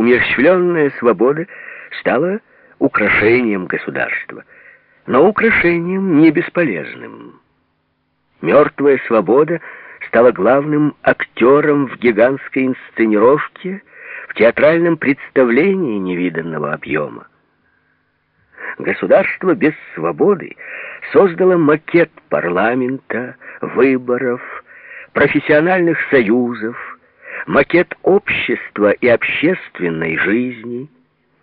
умерщвленная свобода стала украшением государства, но украшением не бесполезным. Мертвая свобода стала главным актером в гигантской инсценировке, в театральном представлении невиданного объема. Государство без свободы создало макет парламента, выборов, профессиональных союзов, макет общества и общественной жизни.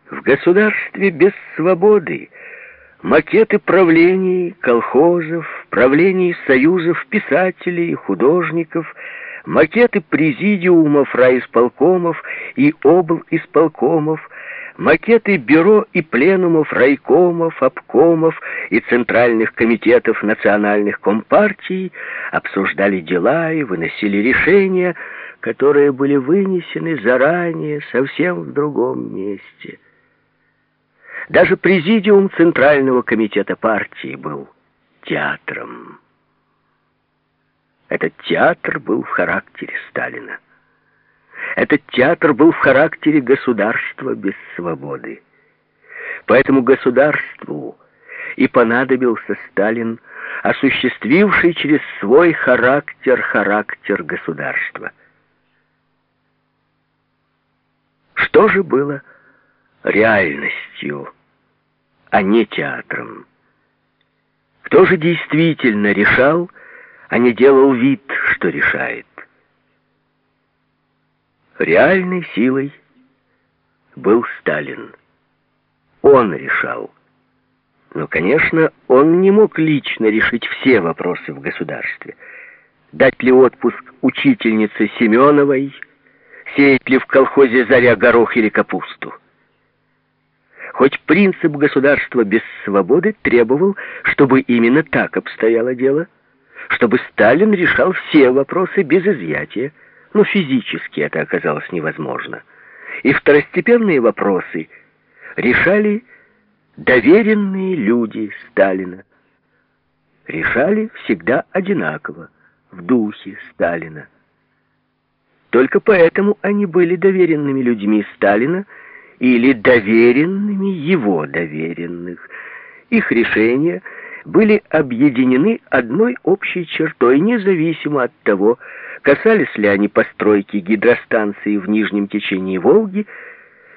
В государстве без свободы макеты правлений, колхозов, правлений союзов писателей, художников, макеты президиумов, райисполкомов и обл. исполкомов, макеты бюро и пленумов райкомов, обкомов и центральных комитетов национальных компартий обсуждали дела и выносили решения, которые были вынесены заранее совсем в другом месте. Даже президиум Центрального комитета партии был театром. Этот театр был в характере Сталина. Этот театр был в характере государства без свободы. Поэтому государству и понадобился Сталин, осуществивший через свой характер характер государства. Что же было реальностью, а не театром? Кто же действительно решал, а не делал вид, что решает? Реальной силой был Сталин. Он решал. Но, конечно, он не мог лично решить все вопросы в государстве. Дать ли отпуск учительнице Семеновой, сеять ли в колхозе заря горох или капусту. Хоть принцип государства без свободы требовал, чтобы именно так обстояло дело, чтобы Сталин решал все вопросы без изъятия, но физически это оказалось невозможно. И второстепенные вопросы решали доверенные люди Сталина. Решали всегда одинаково, в духе Сталина. Только поэтому они были доверенными людьми Сталина или доверенными его доверенных. Их решения были объединены одной общей чертой, независимо от того, касались ли они постройки гидростанции в нижнем течении Волги,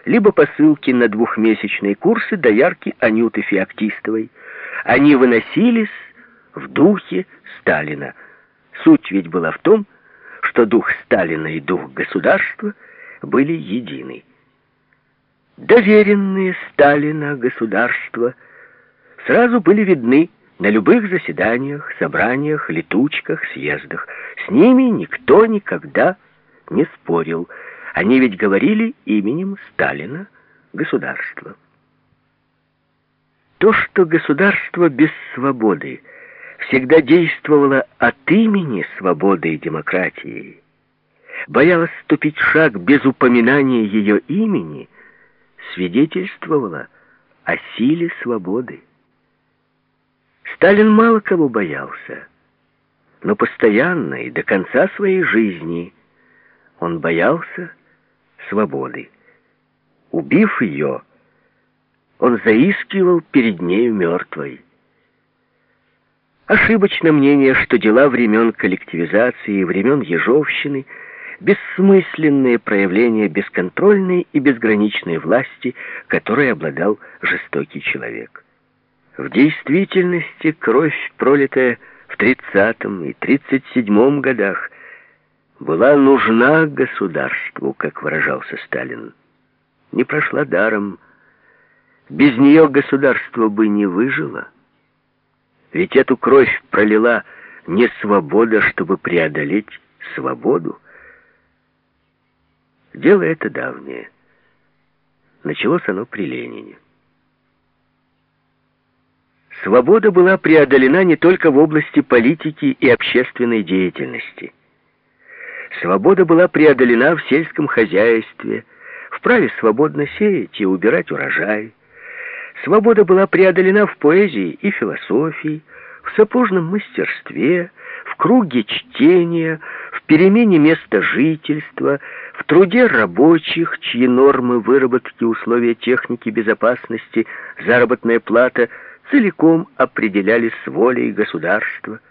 либо посылки на двухмесячные курсы доярки Анюты Феоктистовой. Они выносились в духе Сталина. Суть ведь была в том, что дух Сталина и дух государства были едины. Доверенные Сталина государства сразу были видны на любых заседаниях, собраниях, летучках, съездах. С ними никто никогда не спорил. Они ведь говорили именем Сталина государства. То, что государство без свободы всегда действовало от имени свободы и демократии, боялась ступить шаг без упоминания ее имени, свидетельствовало о силе свободы. Сталин мало кого боялся, но постоянно и до конца своей жизни он боялся свободы. Убив ее, он заискивал перед нею мертвой. Ошибочно мнение, что дела времен коллективизации и времен Ежовщины — бессмысленные проявления бесконтрольной и безграничной власти, которой обладал жестокий человек. В действительности кровь, пролитая в 30-м и 37-м годах, была нужна государству, как выражался Сталин. Не прошла даром. Без нее государство бы не выжило. Ведь эту кровь пролила не свобода, чтобы преодолеть свободу. Дело это давнее. Началось оно при Ленине. Свобода была преодолена не только в области политики и общественной деятельности. Свобода была преодолена в сельском хозяйстве, в праве свободно сеять и убирать урожай. Свобода была преодолена в поэзии и философии, в сапожном мастерстве, в круге чтения, в перемене места жительства, в труде рабочих, чьи нормы выработки, условия техники безопасности, заработная плата целиком определялись волей государства –